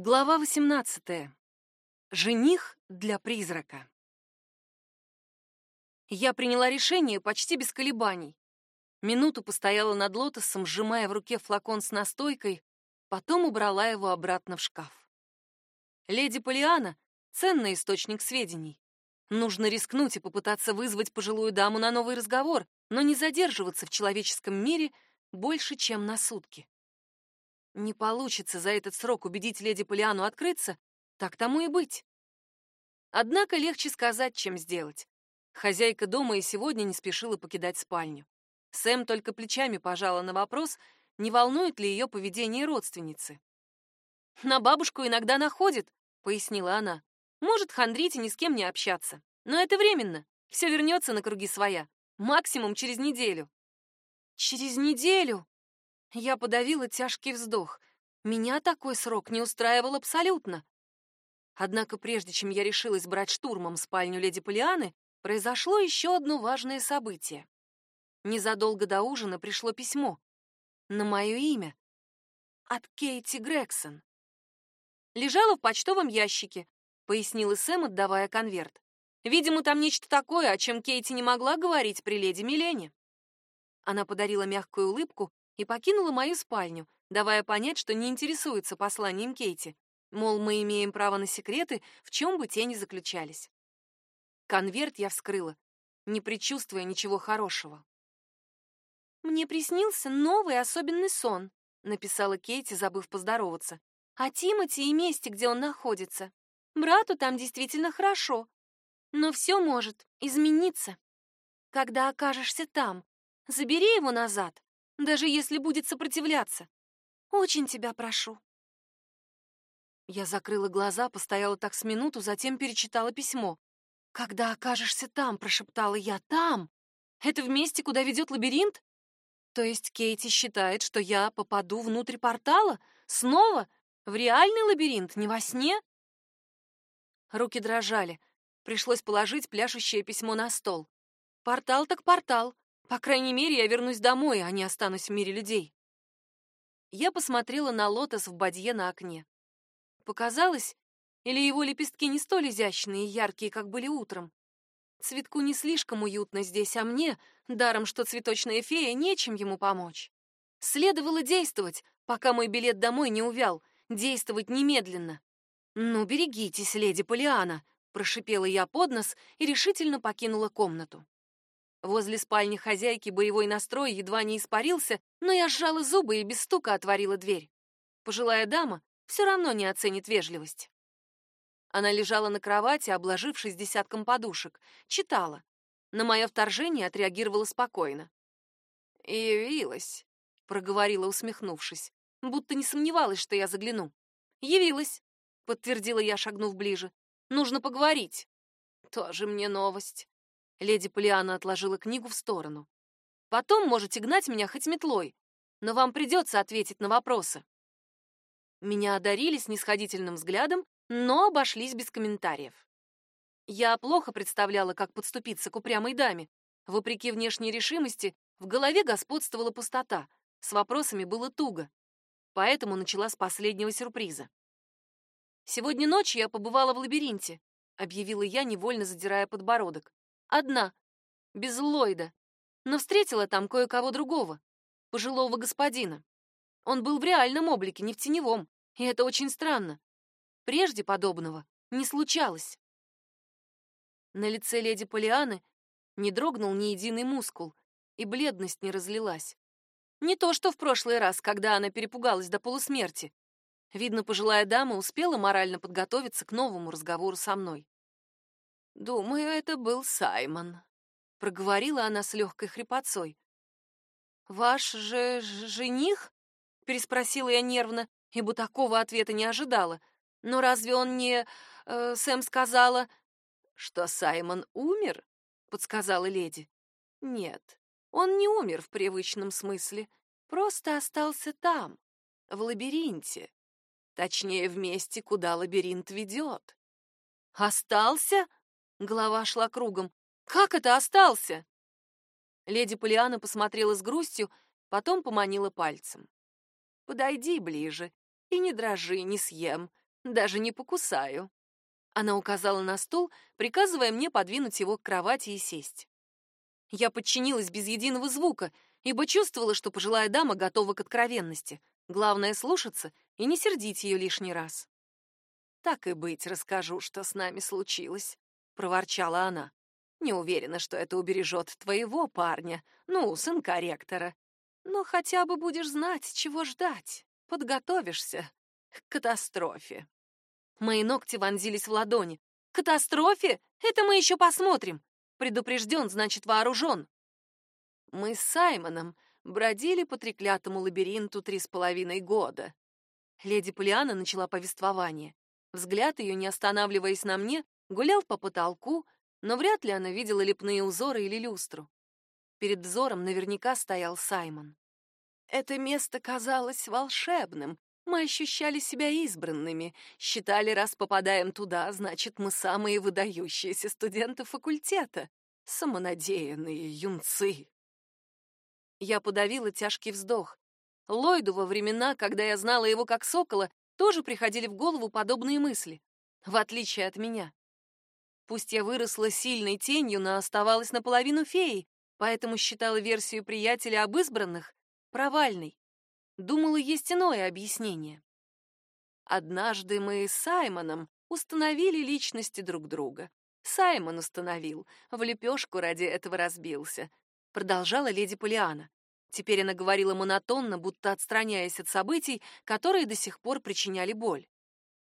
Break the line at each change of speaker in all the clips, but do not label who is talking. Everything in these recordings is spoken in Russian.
Глава 18. Жених для призрака. Я приняла решение почти без колебаний. Минуту постояла над лотосом, сжимая в руке флакон с настойкой, потом убрала его обратно в шкаф. Леди Полиана — ценный источник сведений. Нужно рискнуть и попытаться вызвать пожилую даму на новый разговор, но не задерживаться в человеческом мире больше, чем на сутки. Не получится за этот срок убедить леди Полиану открыться, так тому и быть. Однако легче сказать, чем сделать. Хозяйка дома и сегодня не спешила покидать спальню. Сэм только плечами пожала на вопрос, не волнует ли ее поведение родственницы. «На бабушку иногда находит», — пояснила она. «Может хандрить и ни с кем не общаться. Но это временно. Все вернется на круги своя. Максимум через неделю». «Через неделю?» Я подавила тяжкий вздох. Меня такой срок не устраивал абсолютно. Однако прежде чем я решилась брать штурмом спальню леди Полианы, произошло еще одно важное событие. Незадолго до ужина пришло письмо. На мое имя. От Кейти Грегсон. Лежало в почтовом ящике, пояснила Сэм, отдавая конверт. Видимо, там нечто такое, о чем Кейти не могла говорить при леди Милене. Она подарила мягкую улыбку и покинула мою спальню, давая понять, что не интересуется посланием Кейти. Мол, мы имеем право на секреты, в чем бы те ни заключались. Конверт я вскрыла, не предчувствуя ничего хорошего. «Мне приснился новый особенный сон», — написала Кейти, забыв поздороваться. «О Тимати и месте, где он находится. Брату там действительно хорошо, но все может измениться. Когда окажешься там, забери его назад, даже если будет сопротивляться. Очень тебя прошу. Я закрыла глаза, постояла так с минуту, затем перечитала письмо. «Когда окажешься там», — прошептала я, — «там! Это в месте, куда ведет лабиринт? То есть Кейти считает, что я попаду внутрь портала? Снова? В реальный лабиринт, не во сне?» Руки дрожали. Пришлось положить пляшущее письмо на стол. «Портал так портал. По крайней мере, я вернусь домой, а не останусь в мире людей. Я посмотрела на лотос в бадье на окне. Показалось, или его лепестки не столь изящные и яркие, как были утром. Цветку не слишком уютно здесь, а мне, даром что цветочная фея, нечем ему помочь. Следовало действовать, пока мой билет домой не увял, действовать немедленно. «Ну, берегитесь, леди Полиана», — прошипела я под нос и решительно покинула комнату. Возле спальни хозяйки боевой настрой едва не испарился, но я сжала зубы и без стука отворила дверь. Пожилая дама все равно не оценит вежливость. Она лежала на кровати, обложившись десятком подушек, читала. На мое вторжение отреагировала спокойно. «Явилась», — проговорила, усмехнувшись, будто не сомневалась, что я загляну. «Явилась», — подтвердила я, шагнув ближе. «Нужно поговорить». «Тоже мне новость», Леди Полиана отложила книгу в сторону. Потом можете гнать меня хоть метлой, но вам придется ответить на вопросы. Меня одарили снисходительным взглядом, но обошлись без комментариев. Я плохо представляла, как подступиться к упрямой даме. Вопреки внешней решимости, в голове господствовала пустота. С вопросами было туго. Поэтому начала с последнего сюрприза. «Сегодня ночью я побывала в лабиринте», — объявила я, невольно задирая подбородок. Одна, без Ллойда. Но встретила там кое-кого другого, пожилого господина. Он был в реальном облике, не в теневом, и это очень странно. Прежде подобного не случалось. На лице леди Полианы не дрогнул ни единый мускул, и бледность не разлилась. Не то, что в прошлый раз, когда она перепугалась до полусмерти. Видно, пожилая дама успела морально подготовиться к новому разговору со мной. «Думаю, это был Саймон», — проговорила она с легкой хрипотцой. «Ваш же жених?» — переспросила я нервно, ибо такого ответа не ожидала. «Но разве он не...» э, Сэм сказала... «Что Саймон умер?» — подсказала леди. «Нет, он не умер в привычном смысле, просто остался там, в лабиринте. Точнее, в месте, куда лабиринт ведет». «Остался?» Голова шла кругом. «Как это остался?» Леди Полиана посмотрела с грустью, потом поманила пальцем. «Подойди ближе и не дрожи, не съем. Даже не покусаю. Она указала на стул, приказывая мне подвинуть его к кровати и сесть. Я подчинилась без единого звука, ибо чувствовала, что пожилая дама готова к откровенности. Главное — слушаться и не сердить ее лишний раз. «Так и быть, расскажу, что с нами случилось», — проворчала она. «Не уверена, что это убережет твоего парня, ну, сынка ректора. Но хотя бы будешь знать, чего ждать, подготовишься к катастрофе». Мои ногти вонзились в ладони. «Катастрофе? Это мы еще посмотрим!» Предупрежден, значит вооружен. Мы с Саймоном бродили по треклятому лабиринту три с половиной года. Леди Полиана начала повествование. Взгляд ее, не останавливаясь на мне, гулял по потолку, но вряд ли она видела лепные узоры или люстру. Перед взором наверняка стоял Саймон. Это место казалось волшебным. Мы ощущали себя избранными, считали, раз попадаем туда, значит, мы самые выдающиеся студенты факультета. Самонадеянные юнцы. Я подавила тяжкий вздох. Ллойду во времена, когда я знала его как сокола, тоже приходили в голову подобные мысли, в отличие от меня. Пусть я выросла сильной тенью, но оставалась наполовину феей, поэтому считала версию приятеля об избранных провальной. Думала, есть иное объяснение. Однажды мы с Саймоном установили личности друг друга. Саймон установил, в лепешку ради этого разбился. Продолжала леди Полиана. Теперь она говорила монотонно, будто отстраняясь от событий, которые до сих пор причиняли боль.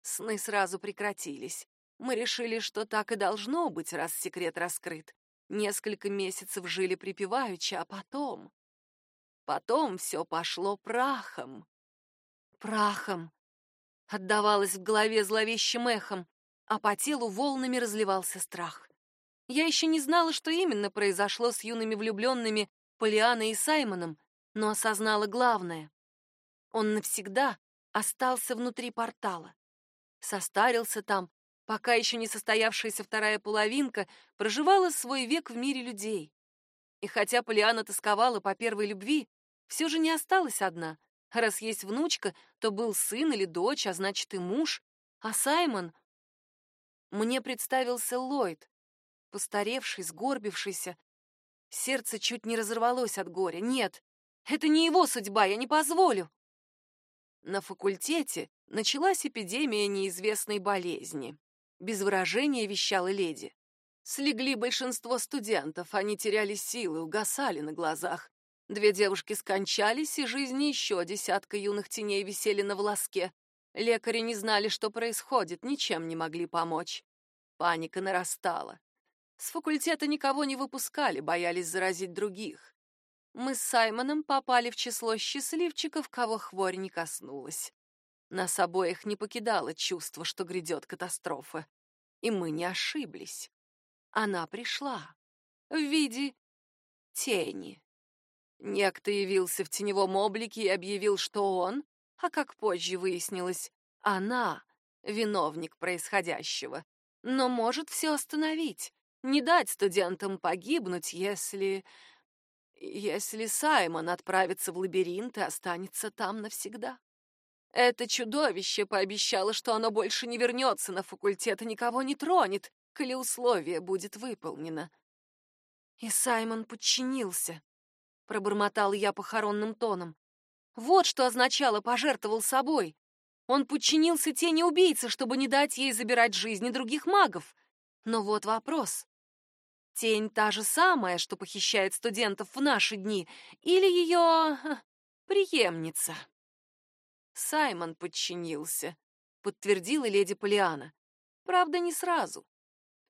Сны сразу прекратились. Мы решили, что так и должно быть, раз секрет раскрыт. Несколько месяцев жили припеваючи, а потом... Потом все пошло прахом. Прахом. Отдавалось в голове зловещим эхом, а по телу волнами разливался страх. Я еще не знала, что именно произошло с юными влюбленными Полианой и Саймоном, но осознала главное. Он навсегда остался внутри портала. Состарился там, пока еще не состоявшаяся вторая половинка проживала свой век в мире людей. И хотя Полиана тосковала по первой любви, все же не осталась одна. Раз есть внучка, то был сын или дочь, а значит и муж. А Саймон... Мне представился Ллойд, постаревший, сгорбившийся, Сердце чуть не разорвалось от горя. Нет, это не его судьба, я не позволю. На факультете началась эпидемия неизвестной болезни. Без выражения вещала леди. Слегли большинство студентов, они теряли силы, угасали на глазах. Две девушки скончались, и жизни еще десятка юных теней висели на волоске. Лекари не знали, что происходит, ничем не могли помочь. Паника нарастала. С факультета никого не выпускали, боялись заразить других. Мы с Саймоном попали в число счастливчиков, кого хворь не коснулась. Нас обоих не покидало чувство, что грядет катастрофа. И мы не ошиблись. Она пришла. В виде тени. Некто явился в теневом облике и объявил, что он, а как позже выяснилось, она — виновник происходящего, но может все остановить не дать студентам погибнуть, если... если Саймон отправится в лабиринт и останется там навсегда. Это чудовище пообещало, что оно больше не вернется на факультет и никого не тронет, коли условие будет выполнено. И Саймон подчинился, пробормотал я похоронным тоном. Вот что означало пожертвовал собой. Он подчинился тени убийцы, чтобы не дать ей забирать жизни других магов. Но вот вопрос. Тень та же самая, что похищает студентов в наши дни, или ее преемница? Саймон подчинился, подтвердила леди Полиана. Правда, не сразу.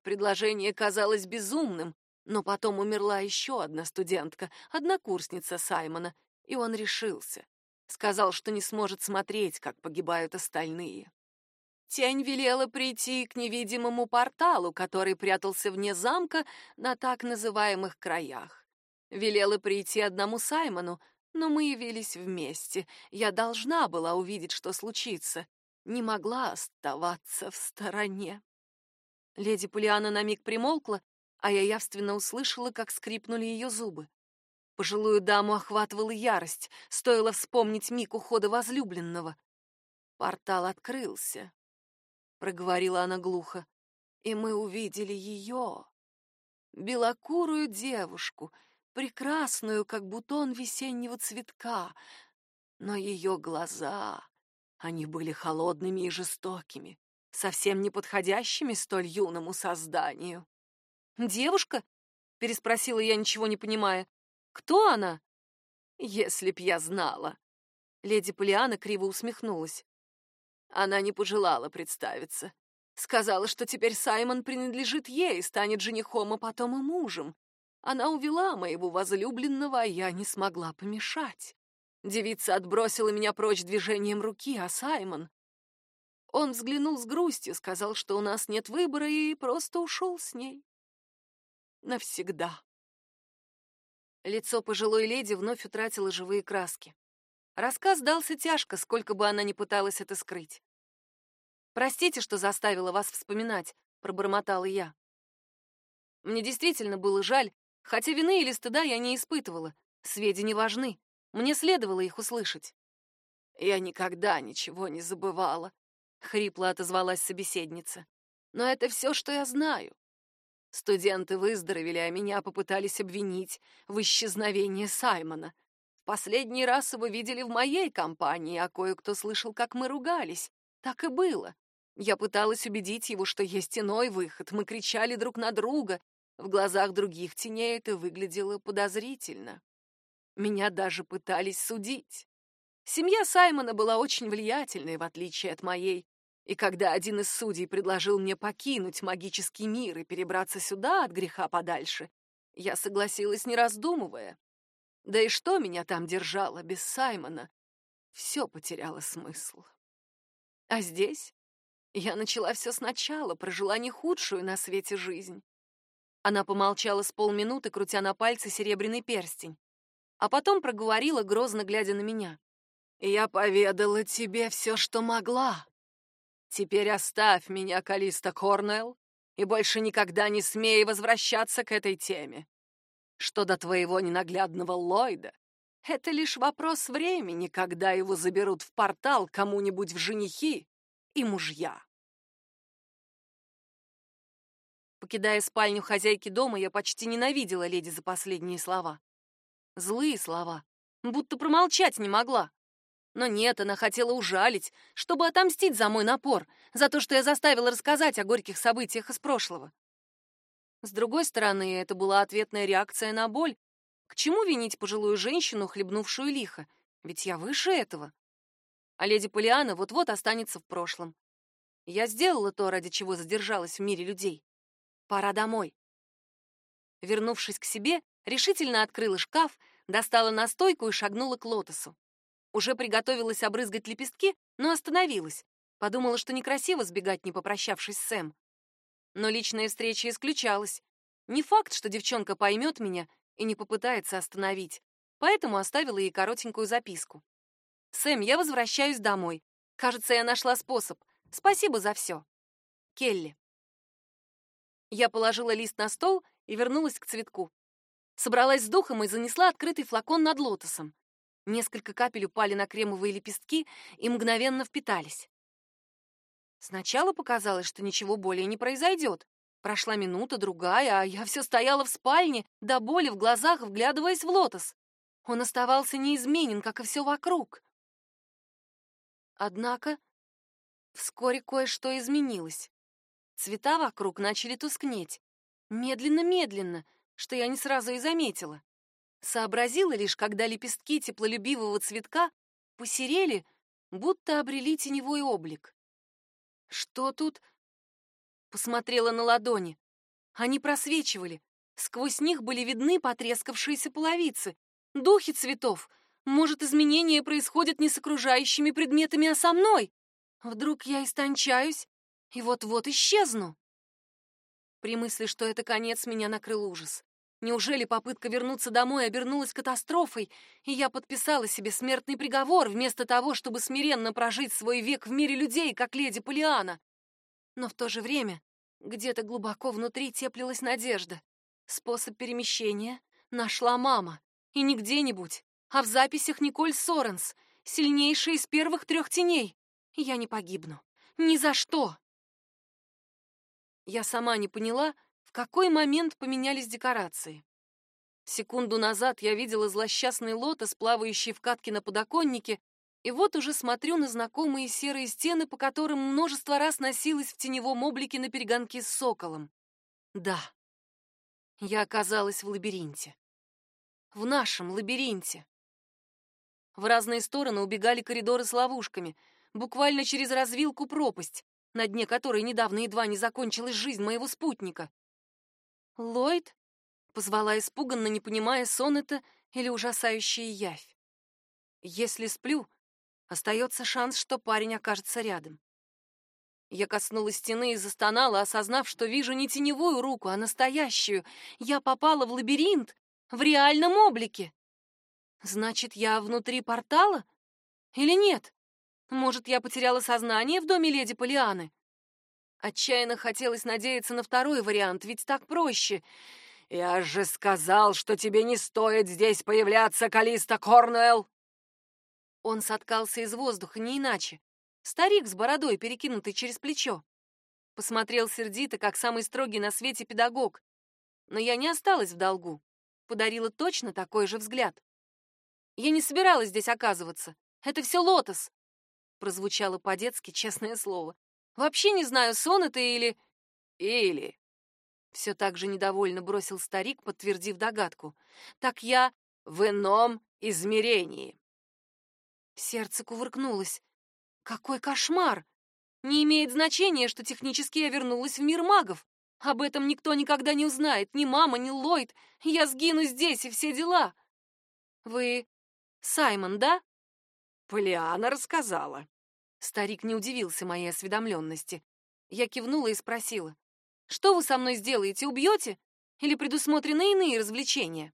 Предложение казалось безумным, но потом умерла еще одна студентка, однокурсница Саймона, и он решился. Сказал, что не сможет смотреть, как погибают остальные. Тень велела прийти к невидимому порталу, который прятался вне замка на так называемых краях. Велела прийти одному Саймону, но мы явились вместе. Я должна была увидеть, что случится. Не могла оставаться в стороне. Леди Пулиана на миг примолкла, а я явственно услышала, как скрипнули ее зубы. Пожилую даму охватывала ярость, стоило вспомнить миг ухода возлюбленного. Портал открылся. проговорила она глухо. И мы увидели ее, белокурую девушку, прекрасную, как бутон весеннего цветка. Но ее глаза, они были холодными и жестокими, совсем не подходящими столь юному созданию. «Девушка?» — переспросила я, ничего не понимая. «Кто она?» «Если б я знала». Леди Полиана криво усмехнулась. Она не пожелала представиться. Сказала, что теперь Саймон принадлежит ей, станет женихом, а потом и мужем. Она увела моего возлюбленного, а я не смогла помешать. Девица отбросила меня прочь движением руки, а Саймон... Он взглянул с грустью, сказал, что у нас нет выбора, и просто ушел с ней. Навсегда. Лицо пожилой леди вновь утратило живые краски. Рассказ дался тяжко, сколько бы она ни пыталась это скрыть. «Простите, что заставила вас вспоминать», — пробормотала я. Мне действительно было жаль, хотя вины или стыда я не испытывала. Сведения важны. Мне следовало их услышать. «Я никогда ничего не забывала», — хрипло отозвалась собеседница. «Но это все, что я знаю. Студенты выздоровели, а меня попытались обвинить в исчезновении Саймона. В последний раз его видели в моей компании, а кое-кто слышал, как мы ругались. Так и было. Я пыталась убедить его, что есть иной выход. Мы кричали друг на друга. В глазах других теней это выглядело подозрительно. Меня даже пытались судить. Семья Саймона была очень влиятельной, в отличие от моей. И когда один из судей предложил мне покинуть магический мир и перебраться сюда от греха подальше, я согласилась, не раздумывая. Да и что меня там держало без Саймона? Все потеряло смысл. А здесь я начала все сначала, прожила не худшую на свете жизнь. Она помолчала с полминуты, крутя на пальце серебряный перстень, а потом проговорила, грозно глядя на меня. «Я поведала тебе все, что могла. Теперь оставь меня, Калиста Корнелл, и больше никогда не смей возвращаться к этой теме. Что до твоего ненаглядного Ллойда, это лишь вопрос времени, когда его заберут в портал кому-нибудь в женихи и мужья. Покидая спальню хозяйки дома, я почти ненавидела леди за последние слова. Злые слова, будто промолчать не могла. Но нет, она хотела ужалить, чтобы отомстить за мой напор, за то, что я заставила рассказать о горьких событиях из прошлого. С другой стороны, это была ответная реакция на боль. К чему винить пожилую женщину, хлебнувшую лихо? Ведь я выше этого а леди Полиана вот-вот останется в прошлом. Я сделала то, ради чего задержалась в мире людей. Пора домой. Вернувшись к себе, решительно открыла шкаф, достала настойку и шагнула к лотосу. Уже приготовилась обрызгать лепестки, но остановилась. Подумала, что некрасиво сбегать, не попрощавшись с Сэм. Но личная встреча исключалась. Не факт, что девчонка поймет меня и не попытается остановить, поэтому оставила ей коротенькую записку. Сэм, я возвращаюсь домой. Кажется, я нашла способ. Спасибо за все. Келли. Я положила лист на стол и вернулась к цветку. Собралась с духом и занесла открытый флакон над лотосом. Несколько капель упали на кремовые лепестки и мгновенно впитались. Сначала показалось, что ничего более не произойдет. Прошла минута, другая, а я все стояла в спальне, до боли в глазах, вглядываясь в лотос. Он оставался неизменен, как и все вокруг. Однако вскоре кое-что изменилось. Цвета вокруг начали тускнеть. Медленно-медленно, что я не сразу и заметила. Сообразила лишь, когда лепестки теплолюбивого цветка посерели, будто обрели теневой облик. Что тут? Посмотрела на ладони. Они просвечивали. Сквозь них были видны потрескавшиеся половицы. Духи цветов, может, изменения происходят не с окружающими предметами, а со мной? Вдруг я истончаюсь и вот-вот исчезну? При мысли, что это конец, меня накрыл ужас. Неужели попытка вернуться домой обернулась катастрофой, и я подписала себе смертный приговор вместо того, чтобы смиренно прожить свой век в мире людей, как леди Полиана? Но в то же время где-то глубоко внутри теплилась надежда. Способ перемещения нашла мама. И не где-нибудь, а в записях Николь Соренс, сильнейшая из первых трех теней. Я не погибну. Ни за что. Я сама не поняла, в какой момент поменялись декорации. Секунду назад я видела злосчастный лотос, плавающий в катке на подоконнике, и вот уже смотрю на знакомые серые стены, по которым множество раз носилась в теневом облике на перегонке с соколом. Да, я оказалась в лабиринте. В нашем лабиринте. В разные стороны убегали коридоры с ловушками, буквально через развилку пропасть, на дне которой недавно едва не закончилась жизнь моего спутника. «Ллойд?» — позвала испуганно, не понимая, сон это или ужасающая явь. «Если сплю, остается шанс, что парень окажется рядом». Я коснулась стены и застонала, осознав, что вижу не теневую руку, а настоящую. Я попала в лабиринт в реальном облике. Значит, я внутри портала? Или нет? Может, я потеряла сознание в доме леди Полианы? Отчаянно хотелось надеяться на второй вариант, ведь так проще.
«Я же сказал, что тебе не стоит здесь появляться, Калиста Корнуэлл!»
Он соткался из воздуха, не иначе. Старик с бородой, перекинутый через плечо. Посмотрел сердито, как самый строгий на свете педагог. Но я не осталась в долгу. Подарила точно такой же взгляд. Я не собиралась здесь оказываться. Это все лотос. Прозвучало по-детски, честное слово. Вообще не знаю, сон это или...
Или...
Все так же недовольно бросил старик, подтвердив догадку. Так я
в ином измерении.
Сердце кувыркнулось. Какой кошмар! Не имеет значения, что технически я вернулась в мир магов. Об этом никто никогда не узнает, ни мама, ни Ллойд. Я сгину здесь и все дела. Вы Саймон, да?
Полиана рассказала.
Старик не удивился моей осведомленности. Я кивнула и спросила. Что вы со мной сделаете, убьете? Или предусмотрены иные развлечения?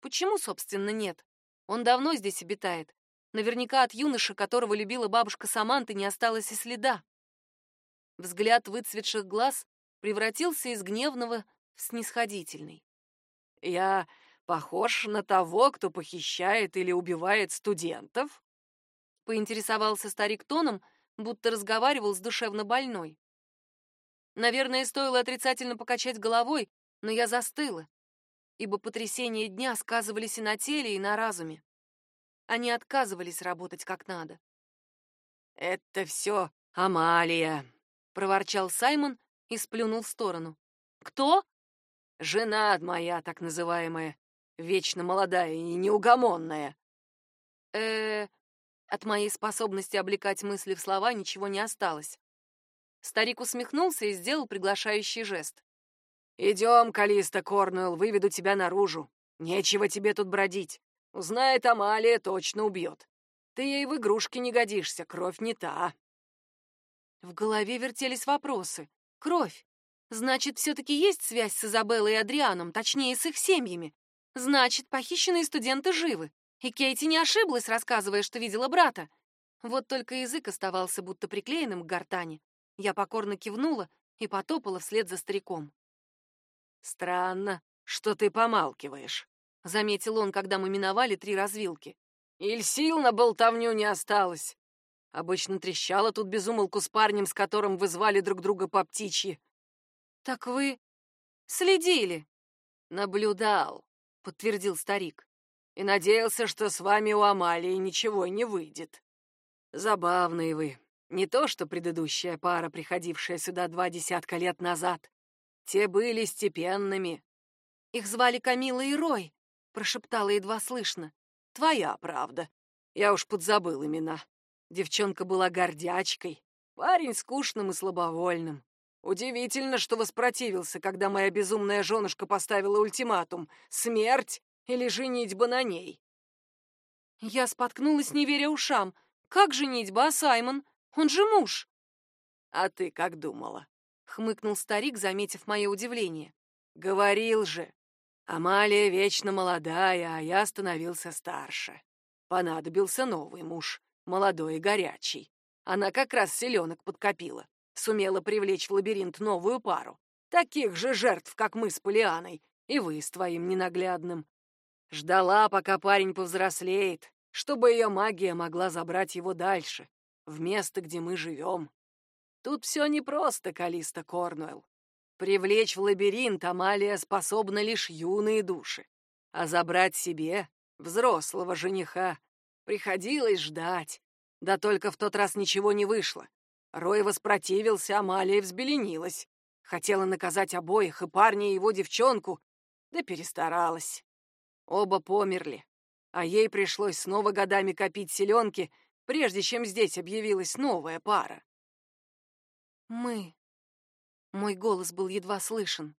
Почему, собственно, нет? Он давно здесь обитает. Наверняка от юноши, которого любила бабушка Саманты, не осталось и следа. Взгляд выцветших глаз превратился из гневного в снисходительный.
«Я похож на того, кто похищает или убивает студентов?»
Поинтересовался старик тоном, будто разговаривал с душевно больной. Наверное, стоило отрицательно покачать головой, но я застыла, ибо потрясения дня сказывались и на теле, и на разуме. Они отказывались работать как надо.
«Это все Амалия», — проворчал Саймон и сплюнул в сторону.
«Кто?»
«Жена моя, так называемая, вечно молодая и неугомонная».
э От моей способности облекать мысли в слова ничего не осталось. Старик усмехнулся и сделал приглашающий жест.
«Идем, Калиста Корнуэлл, выведу тебя наружу. Нечего тебе тут бродить. Узнает Амалия, точно убьет. Ты ей в игрушки не годишься, кровь не та.
В голове вертелись вопросы. Кровь. Значит, все-таки есть связь с Изабеллой и Адрианом, точнее, с их семьями. Значит, похищенные студенты живы. И Кейти не ошиблась, рассказывая, что видела брата. Вот только язык оставался будто приклеенным к гортани. Я покорно кивнула и потопала вслед за стариком.
«Странно, что ты помалкиваешь», —
заметил он, когда мы миновали три развилки.
«Иль сил на болтовню не осталось. Обычно трещала тут безумолку с парнем, с которым вы звали друг друга по птичьи».
«Так вы следили?»
«Наблюдал», — подтвердил старик. «И надеялся, что с вами у Амалии ничего не выйдет. Забавные вы. Не то, что предыдущая пара, приходившая сюда два десятка лет назад. Те были степенными».
«Их звали Камила и Рой», прошептала едва слышно.
Твоя правда. Я уж подзабыл имена. Девчонка была гордячкой, парень скучным и слабовольным. Удивительно, что воспротивился, когда моя безумная женушка поставила ультиматум — смерть или женитьба на ней.
Я споткнулась, не веря ушам. Как женитьба, Саймон? Он же муж.
А ты как думала?
Хмыкнул старик, заметив мое удивление.
Говорил же, Амалия вечно молодая, а я становился старше. Понадобился новый муж, молодой и горячий. Она как раз селенок подкопила, сумела привлечь в лабиринт новую пару. Таких же жертв, как мы с Полианой, и вы с твоим ненаглядным. Ждала, пока парень повзрослеет, чтобы ее магия могла забрать его дальше, в место, где мы живем. Тут все непросто, Калиста Корнуэлл. Привлечь в лабиринт Амалия способна лишь юные души, а забрать себе взрослого жениха приходилось ждать. Да только в тот раз ничего не вышло. Рой воспротивился, Амалия взбеленилась. Хотела наказать обоих, и парня, и его девчонку, да перестаралась. Оба померли, а ей пришлось снова годами копить селенки, прежде чем здесь объявилась новая пара.
«Мы...» Мой голос был едва слышен.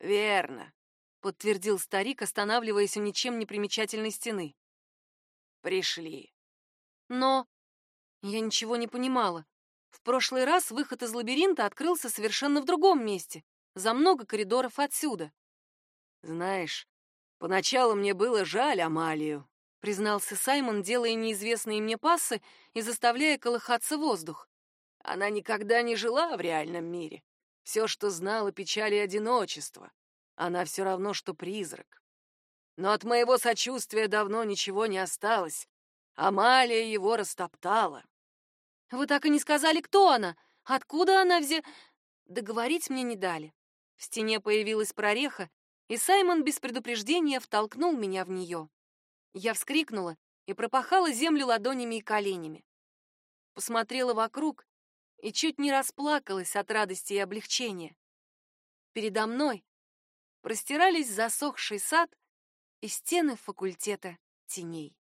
«Верно», —
подтвердил старик, останавливаясь у ничем не примечательной стены.
«Пришли».
Но... Я ничего не понимала. В прошлый раз выход из лабиринта открылся совершенно в другом месте, за много коридоров отсюда.
«Знаешь, поначалу мне было жаль Амалию», —
признался Саймон, делая неизвестные мне пассы и заставляя колыхаться воздух.
«Она никогда не жила в реальном мире. Все, что знала печали и одиночества. Она все равно, что призрак. Но от моего сочувствия давно ничего не осталось. Амалия его растоптала.
Вы так и не сказали, кто она? Откуда она взе...» Договорить мне не дали. В стене появилась прореха, и Саймон без предупреждения втолкнул меня в нее. Я вскрикнула и пропахала землю ладонями и коленями. Посмотрела вокруг и чуть не расплакалась от радости и облегчения. Передо мной простирались засохший сад и стены факультета теней.